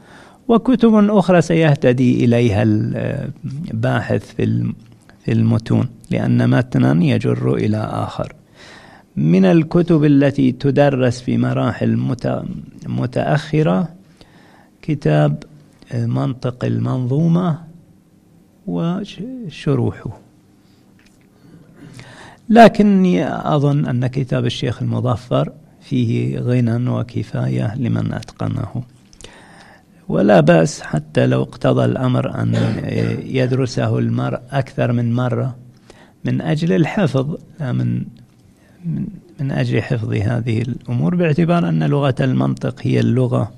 وكتب أخرى سيهتدي إليها الباحث في في المتون لأن متنا يجر إلى آخر. من الكتب التي تدرس في مراحل متأخرة كتاب منطق المنظومة وشروحه. لكني أظن أن كتاب الشيخ المظفر فيه غنى وكفاية لمن أتقنه. ولا بأس حتى لو اقتضى الأمر أن يدرسه المرء أكثر من مرة من أجل الحفظ لا من من, من أجل حفظ هذه الأمور باعتبار أن لغة المنطق هي اللغة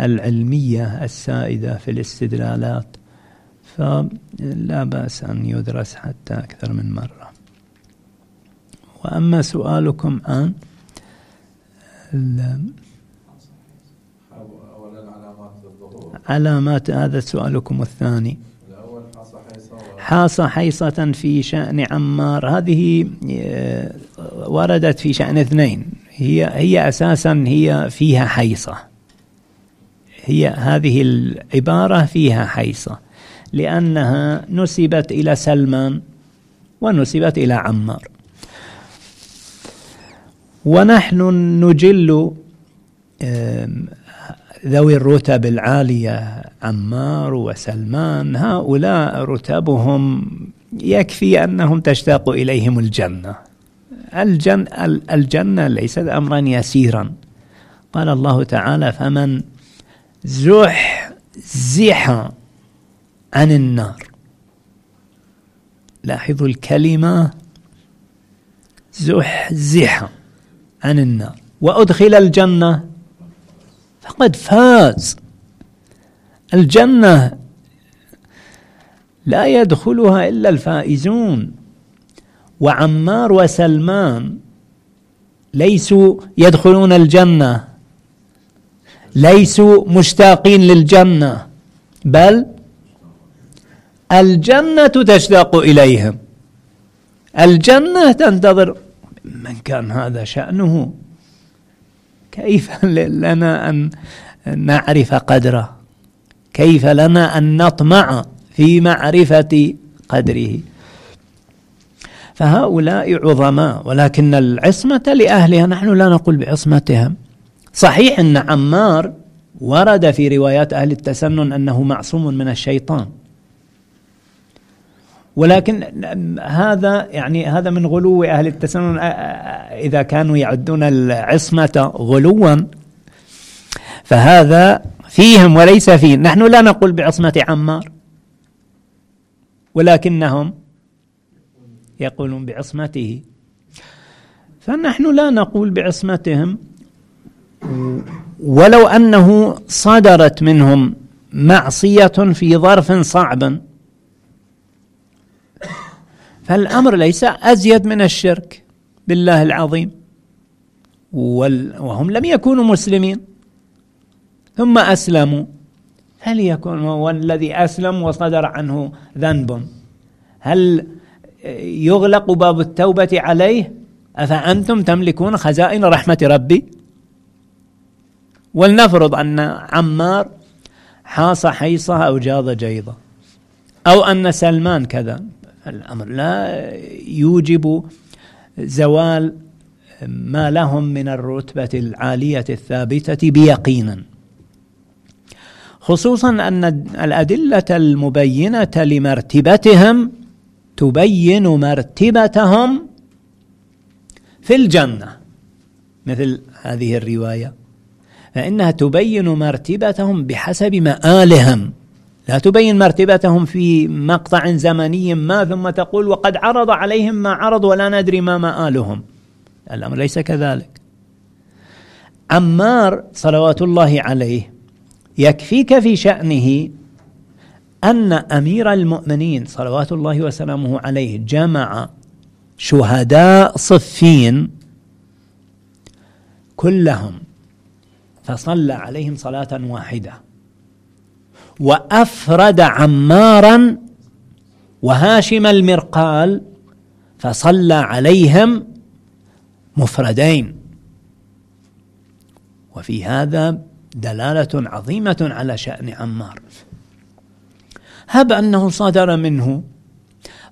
العلمية السائدة في الاستدلالات. فلا بأس أن يدرس حتى أكثر من مرة. وأما سؤالكم عن علامات هذا سؤالكم الثاني. حاص حيصة في شأن عمار. هذه آه، وردت في شأن اثنين. هي هي أساسا هي فيها حيصة. هي هذه العبارة فيها حيصة. لأنها نسبت إلى سلمان ونسبت إلى عمار. ونحن نجل ذوي الرتب العالية عمار وسلمان. هؤلاء رتبهم يكفي أنهم تشتاق إليهم الجنة. الجن الجنة ليست أمرا يسيرا. قال الله تعالى فمن زح عن النار. لاحظوا الكلمة زحزح عن النار. وأدخل الجنة فقد فاز. الجنة لا يدخلها إلا الفائزون. وعمار وسلمان ليسوا يدخلون الجنة ليسوا مشتاقين للجنة بل الجنة تشتاق إليهم الجنة تنتظر من كان هذا شأنه. كيف لنا أن نعرف قدره؟ كيف لنا أن نطمع في معرفة قدره؟ فهؤلاء عظماء ولكن العصمة لأهلها نحن لا نقول بعصمتهم. صحيح أن عمار ورد في روايات أهل التسنن أنه معصوم من الشيطان. ولكن هذا يعني هذا من غلو أهل التسنن إذا كانوا يعدون العصمة غلوا فهذا فيهم وليس فيه. نحن لا نقول بعصمة عمار ولكنهم يقولون بعصمته. فنحن لا نقول بعصمتهم. ولو أنه صدرت منهم معصية في ظرف صعب فالأمر ليس أزيد من الشرك بالله العظيم. وهم لم يكونوا مسلمين. ثم أسلموا. فليكن هو الذي أسلم وصدر عنه ذنب؟ هل يغلق باب التوبة عليه؟ أفأنتم تملكون خزائن رحمة ربي؟ ولنفرض أن عمار حاص حيصة أو جاض جيضة أو أن سلمان كذا. الأمر. لا يوجب زوال ما لهم من الرتبة العالية الثابتة بيقينا خصوصا أن الأدلة المبينة لمرتبتهم تبين مرتبتهم في الجنة مثل هذه الرواية فإنها تبين مرتبتهم بحسب مآلهم. لا تبين مرتبتهم في مقطع زمني ما ثم تقول وقد عرض عليهم ما عرض ولا ندري ما مآلهم. الأمر ليس كذلك. عمار صلوات الله عليه يكفيك في شأنه أن أمير المؤمنين صلوات الله وسلامه عليه جمع شهداء صفين كلهم فصلى عليهم صلاة واحدة. وأفرد عمارا وهاشم المرقال فصلى عليهم مفردين. وفي هذا دلالة عظيمة على شأن عمار. هب أنه صدر منه.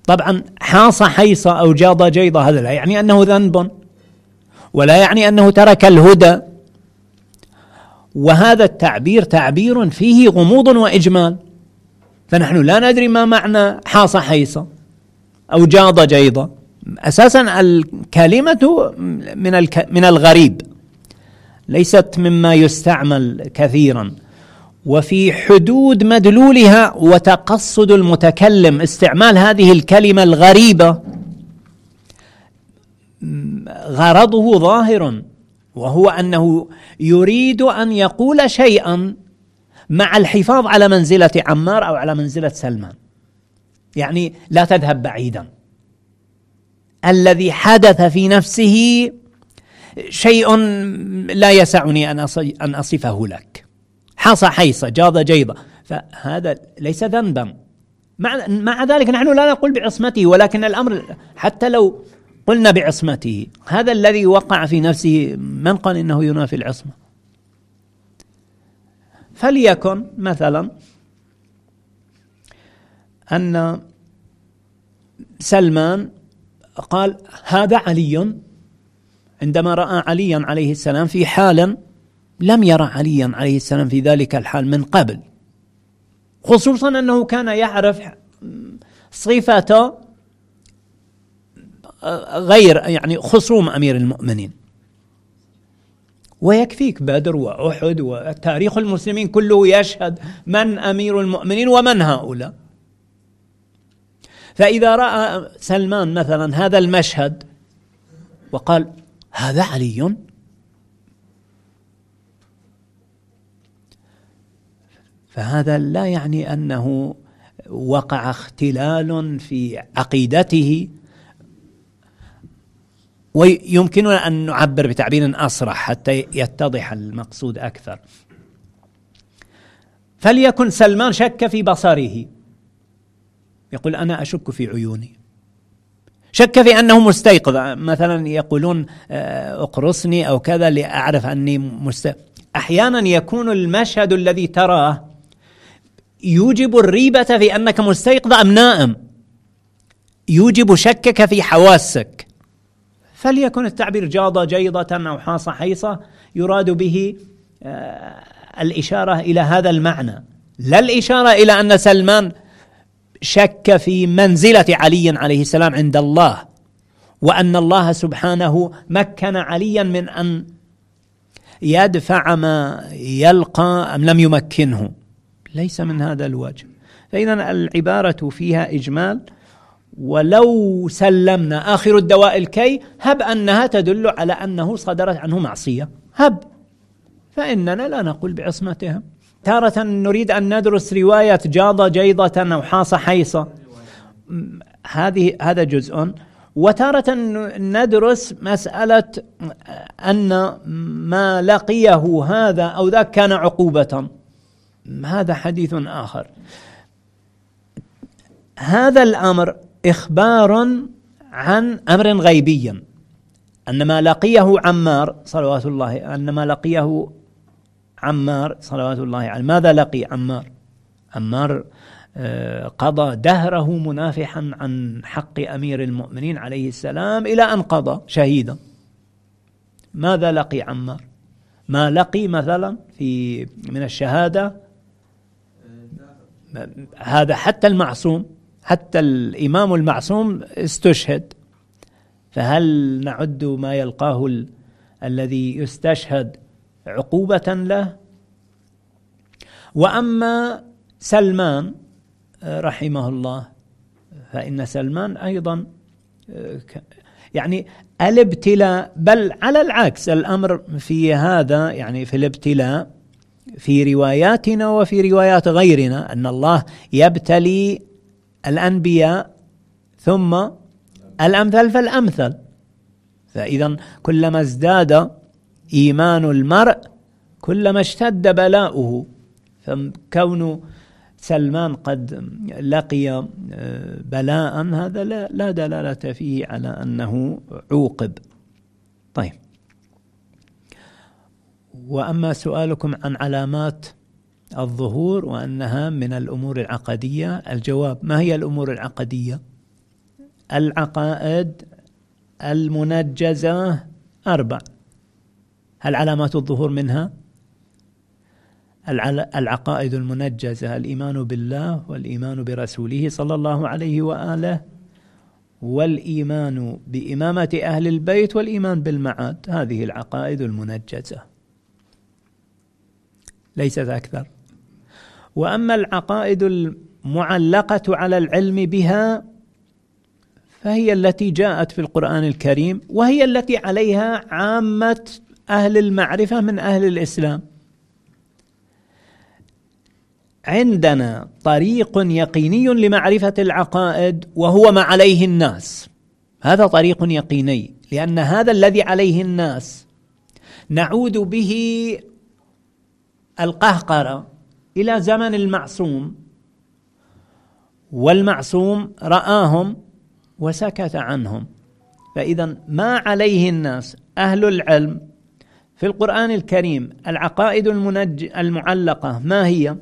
طبعا حاص حيصة أو جاض جيضة هذا لا يعني أنه ذنب ولا يعني أنه ترك الهدى. وهذا التعبير تعبير فيه غموض وإجمال. فنحن لا ندري ما معنى حاص حيصة أو جاض جيضة أساسا الكلمة من من الغريب. ليست مما يستعمل كثيرا. وفي حدود مدلولها وتقصد المتكلم استعمال هذه الكلمة الغريبة غرضه ظاهر وهو أنه يريد أن يقول شيئا مع الحفاظ على منزلة عمار أو على منزلة سلمان. يعني لا تذهب بعيدا. الذي حدث في نفسه شيء لا يسعني أن أصفه لك. حصى حيصة جاض جيضة فهذا ليس ذنبا. مع, مع ذلك نحن لا نقول بعصمته ولكن الأمر حتى لو قلنا بعصمته. هذا الذي وقع في نفسه من قال إنه ينافي العصمة. فليكن مثلا أن سلمان قال هذا علي. عندما رأى عليا عليه السلام في حال لم يرى عليا عليه السلام في ذلك الحال من قبل. خصوصا أنه كان يعرف صفة غير يعني خصوم أمير المؤمنين. ويكفيك بدر وأحد وتاريخ المسلمين كله يشهد من أمير المؤمنين ومن هؤلاء. فإذا رأى سلمان مثلا هذا المشهد وقال هذا علي فهذا لا يعني أنه وقع اختلال في عقيدته ويمكننا أن نعبر بتعبير أصرح حتى يتضح المقصود أكثر. فليكن سلمان شك في بصره. يقول أنا أشك في عيوني. شك في أنه مستيقظ. مثلا يقولون آه، اقرصني أو كذا لأعرف أني مست. أحيانا يكون المشهد الذي تراه يوجب الريبة في أنك مستيقظ أم نائم يوجب شكك في حواسك. فليكن التعبير جاض جيضة أو حاص حيصة يراد به آه، الإشارة إلى هذا المعنى. لا الإشارة إلى أن سلمان شك في منزلة علي عليه السلام عند الله وأن الله سبحانه مكن عليا من أن يدفع ما يلقى أم لم يمكنه. ليس من هذا الوجه. فإذا العبارة فيها إجمال ولو سلمنا آخر الدواء الكي هب أنها تدل على أنه صدرت عنه معصية. هب. فإننا لا نقول بعصمتها تارة نريد أن ندرس رواية جاض جيضة أو حاص حيصة. هذه هذا جزء. وتارة ندرس مسألة أن ما لقيه هذا أو ذاك كان عقوبة. هذا حديث آخر. هذا الأمر إخبار عن أمر غيبي أن ما لقيه عمار صلوات الله أن ما لقيه عمار صلوات الله عليه. ماذا لقي عمار؟ عمار آه، قضى دهره منافحا عن حق أمير المؤمنين عليه السلام إلى أن قضى شهيدا. ماذا لقي عمار؟ ما لقي مثلا في من الشهادة؟ هذا حتى المعصوم. حتى الإمام المعصوم استشهد. فهل نعد ما يلقاه ال... الذي يستشهد عقوبة له؟ وأما سلمان رحمه الله فإن سلمان أيضا يعني الابتلاء بل على العكس الأمر في هذا يعني في الابتلاء في رواياتنا وفي روايات غيرنا أن الله يبتلي الأنبياء ثم الأمثل فالأمثل فإذا كلما ازداد إيمان المرء كلما اشتد بلاؤه. فكون سلمان قد لقي آه، بلاء هذا لا, لا دلالة فيه على أنه عوقب. طيب. وأما سؤالكم عن علامات الظهور وأنها من الأمور العقدية. الجواب ما هي الأمور العقدية؟ العقائد المنجزة أربع. هل علامات الظهور منها؟ العقائد المنجزة الإيمان بالله والإيمان برسوله صلى الله عليه وآله والإيمان بإمامة أهل البيت والإيمان بالمعاد. هذه العقائد المنجزة. ليست أكثر. وأما العقائد المعلقة على العلم بها فهي التي جاءت في القرآن الكريم وهي التي عليها عامة أهل المعرفة من أهل الإسلام. عندنا طريق يقيني لمعرفة العقائد وهو ما عليه الناس. هذا طريق يقيني لأن هذا الذي عليه الناس نعود به القهقرة. إلى زمن المعصوم والمعصوم رآهم وسكت عنهم. فإذا ما عليه الناس أهل العلم في القرآن الكريم العقائد المنج المعلقة ما هي؟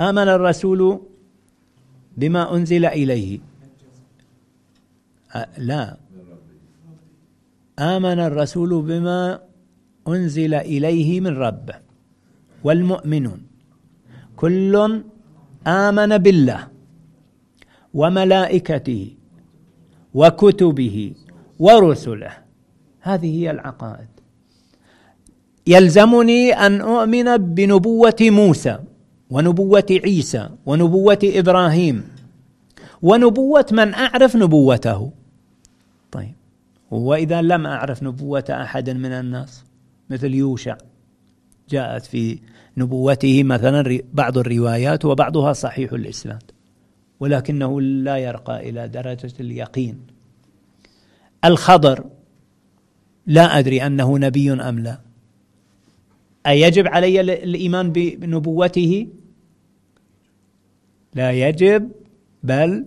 آمن الرسول بما أنزل إليه. لا. آمن الرسول بما أنزل إليه من ربه والمؤمنون. كل آمن بالله وملائكته وكتبه ورسله. هذه هي العقائد. يلزمني أن أؤمن بنبوة موسى ونبوة عيسى ونبوة إبراهيم ونبوة من أعرف نبوته. طيب وإذا لم أعرف نبوة أحد من الناس مثل يوشع جاءت في نبوته مثلا بعض الروايات وبعضها صحيح الإسناد ولكنه لا يرقى إلى درجة اليقين. الخضر لا أدري أنه نبي أم لا. أيجب علي الإيمان بنبوته؟ لا يجب بل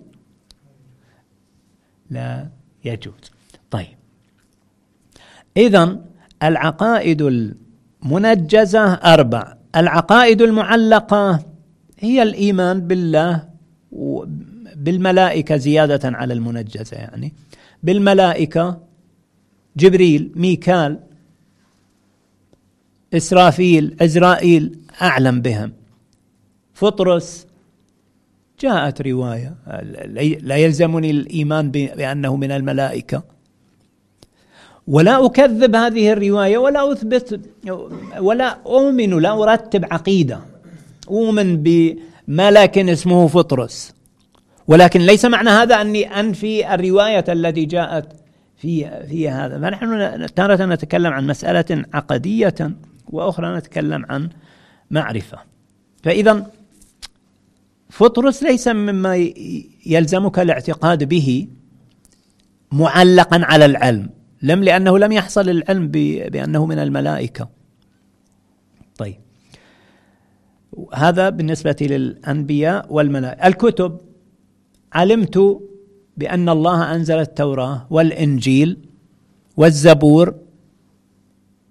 لا يجوز. طيب. إذا العقائد المنجزة أربع. العقائد المعلقة هي الإيمان بالله بالملائكة زيادة على المنجزة يعني. بالملائكة جبريل ميكال إسرافيل إزرائيل أعلم بهم. فطرس جاءت رواية لا يلزمني الإيمان بأنه من الملائكة. ولا أكذب هذه الرواية ولا أثبت ولا أؤمن لا أرتب عقيدة. أؤمن بملك اسمه فطرس. ولكن ليس معنى هذا أني أنفي الرواية التي جاءت في في هذا. فنحن تارة نتكلم عن مسألة عقدية وأخرى نتكلم عن معرفة. فإذا فطرس ليس مما يلزمك الاعتقاد به معلقا على العلم. لم لأنه لم يحصل العلم بأنه من الملائكة. طيب. هذا بالنسبة للأنبياء والملائكة. الكتب. علمت بأن الله أنزل التوراة والإنجيل والزبور.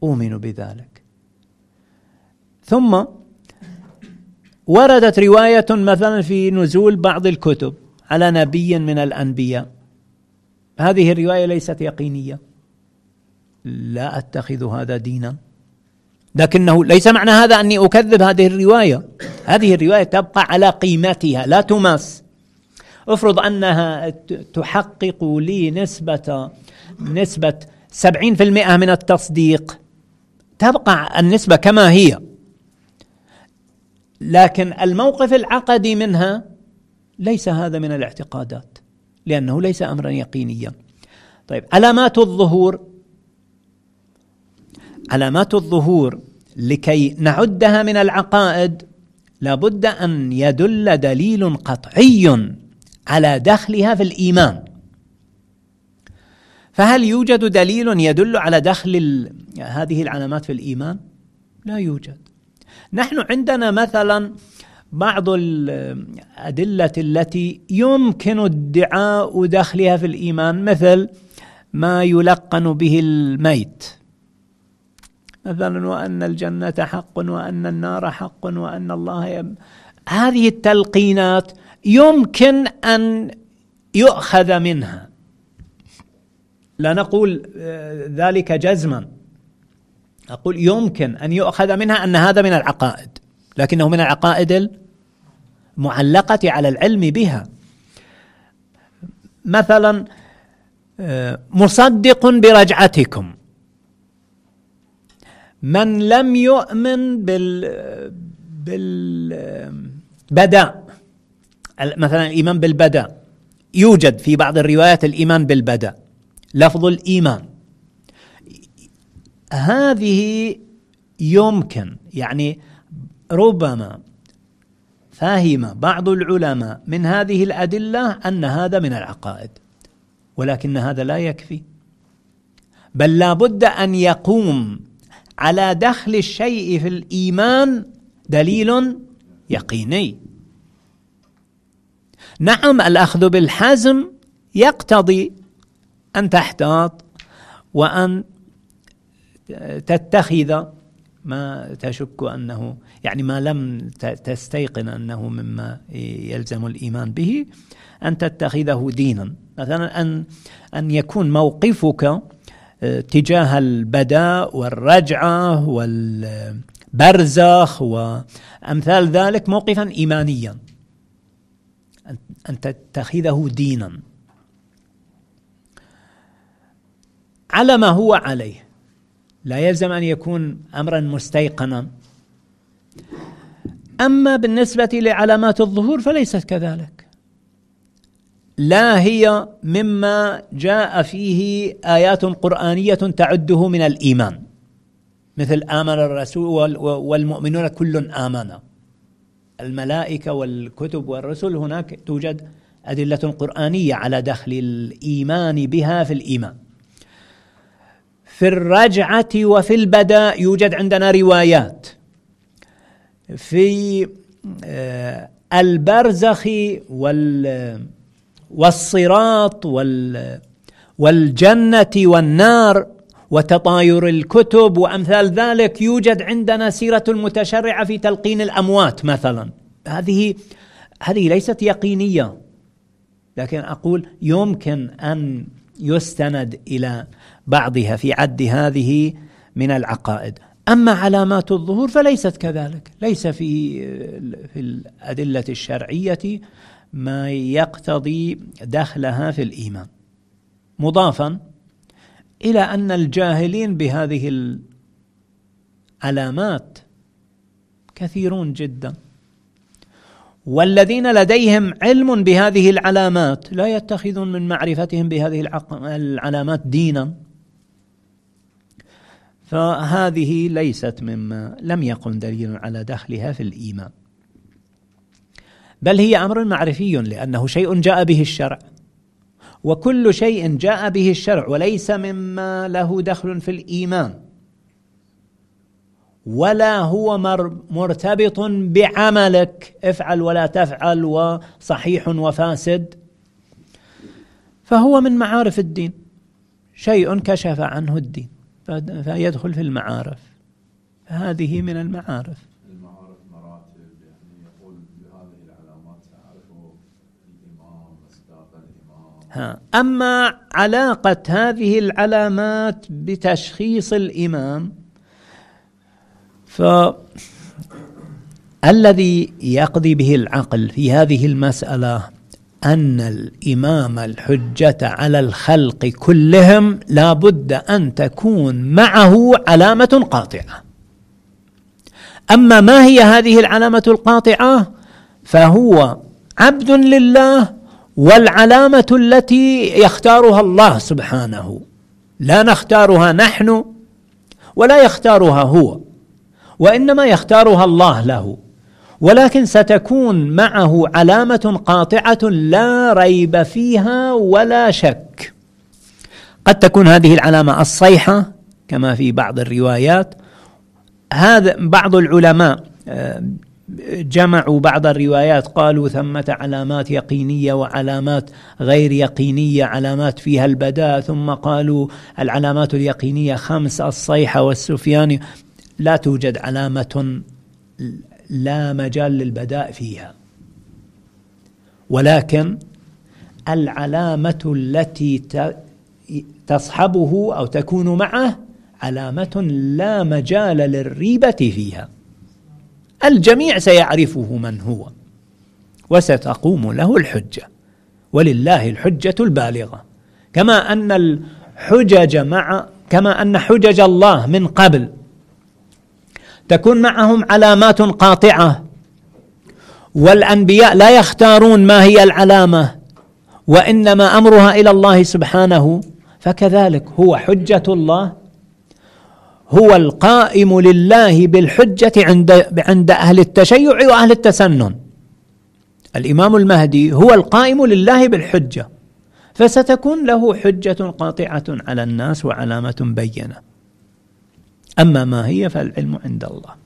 أؤمن بذلك. ثم وردت رواية مثلا في نزول بعض الكتب على نبي من الأنبياء. هذه الرواية ليست يقينية. لا أتخذ هذا دينا. لكنه ليس معنى هذا أني أكذب هذه الرواية. هذه الرواية تبقى على قيمتها لا تماس. افرض أنها تحقق لي نسبة نسبة 70% من التصديق. تبقى النسبة كما هي. لكن الموقف العقدي منها ليس هذا من الاعتقادات لأنه ليس أمرا يقينيا. طيب علامات الظهور؟ علامات الظهور لكي نعدها من العقائد لابد أن يدل دليل قطعي على دخلها في الإيمان. فهل يوجد دليل يدل على دخل هذه العلامات في الإيمان؟ لا يوجد. نحن عندنا مثلا بعض الأدلة التي يمكن ادعاء دخلها في الإيمان مثل ما يلقن به الميت. مثلا وأن الجنة حق وأن النار حق وأن الله يب... هذه التلقينات يمكن أن يؤخذ منها. لا نقول آه، ذلك جزما. أقول يمكن أن يؤخذ منها أن هذا من العقائد. لكنه من العقائد المعلقة على العلم بها. مثلا آه، مصدق برجعتكم. من لم يؤمن بال بالبداء مثلا الإيمان بالبداء يوجد في بعض الروايات الإيمان بالبداء لفظ الإيمان. هذه يمكن يعني ربما فهم بعض العلماء من هذه الأدلة أن هذا من العقائد. ولكن هذا لا يكفي. بل لا بد أن يقوم على دخل الشيء في الإيمان دليل يقيني. نعم الأخذ بالحزم يقتضي أن تحتاط وأن تتخذ ما تشك أنه يعني ما لم تستيقن أنه مما يلزم الإيمان به أن تتخذه دينا. مثلا أن أن يكون موقفك تجاه البداء والرجعة والبرزخ وأمثال ذلك موقفا إيمانيا. أن تتخذه دينا. على ما هو عليه. لا يلزم أن يكون أمرا مستيقنا. أما بالنسبة لعلامات الظهور فليست كذلك. لا هي مما جاء فيه آيات قرآنية تعده من الإيمان. مثل آمن الرسول والمؤمنون كل آمن. الملائكة والكتب والرسل هناك توجد أدلة قرآنية على دخل الإيمان بها في الإيمان. في الرجعة وفي البداء يوجد عندنا روايات. في آه، البرزخ وال والصراط وال والجنة والنار وتطاير الكتب وأمثال ذلك يوجد عندنا سيرة المتشرعة في تلقين الأموات مثلا. هذه هذه ليست يقينية. لكن أقول يمكن أن يستند إلى بعضها في عد هذه من العقائد. أما علامات الظهور فليست كذلك. ليس في في الأدلة الشرعية ما يقتضي دخلها في الإيمان. مضافا إلى أن الجاهلين بهذه العلامات كثيرون جدا. والذين لديهم علم بهذه العلامات لا يتخذون من معرفتهم بهذه العلامات دينا. فهذه ليست مما لم يقم دليل على دخلها في الإيمان. بل هي أمر معرفي لأنه شيء جاء به الشرع. وكل شيء جاء به الشرع وليس مما له دخل في الإيمان ولا هو مرتبط بعملك. افعل ولا تفعل وصحيح وفاسد. فهو من معارف الدين. شيء كشف عنه الدين فيدخل في المعارف. هذه من المعارف مراتب يعني يقول بهذه العلامات تعرف الإمام مصداق الإمام ها. أما علاقة هذه العلامات بتشخيص الإمام فالذي يقضي به العقل في هذه المسألة أن الإمام الحجة على الخلق كلهم لا بد أن تكون معه علامة قاطعة. أما ما هي هذه العلامة القاطعة؟ فهو عبد لله والعلامة التي يختارها الله سبحانه. لا نختارها نحن ولا يختارها هو وإنما يختارها الله له. ولكن ستكون معه علامة قاطعة لا ريب فيها ولا شك. قد تكون هذه العلامة الصيحة كما في بعض الروايات. هذا بعض العلماء آه، جمعوا بعض الروايات قالوا ثمة علامات يقينية وعلامات غير يقينية علامات فيها البداء ثم قالوا العلامات اليقينية خمس الصيحة والسفياني لا توجد علامة لا مجال للبداء فيها. ولكن العلامة التي تصحبه أو تكون معه علامة لا مجال للريبة فيها. الجميع سيعرفه من هو وستقوم له الحجة ولله الحجة البالغة. كما أن الحجج مع كما أن حجج الله من قبل تكون معهم علامات قاطعة والأنبياء لا يختارون ما هي العلامة وإنما أمرها إلى الله سبحانه فكذلك هو حجة الله هو القائم لله بالحجة عند عند أهل التشيع وأهل التسنن. الإمام المهدي هو القائم لله بالحجة. فستكون له حجة قاطعة على الناس وعلامة بينة. أما ما هي فالعلم عند الله.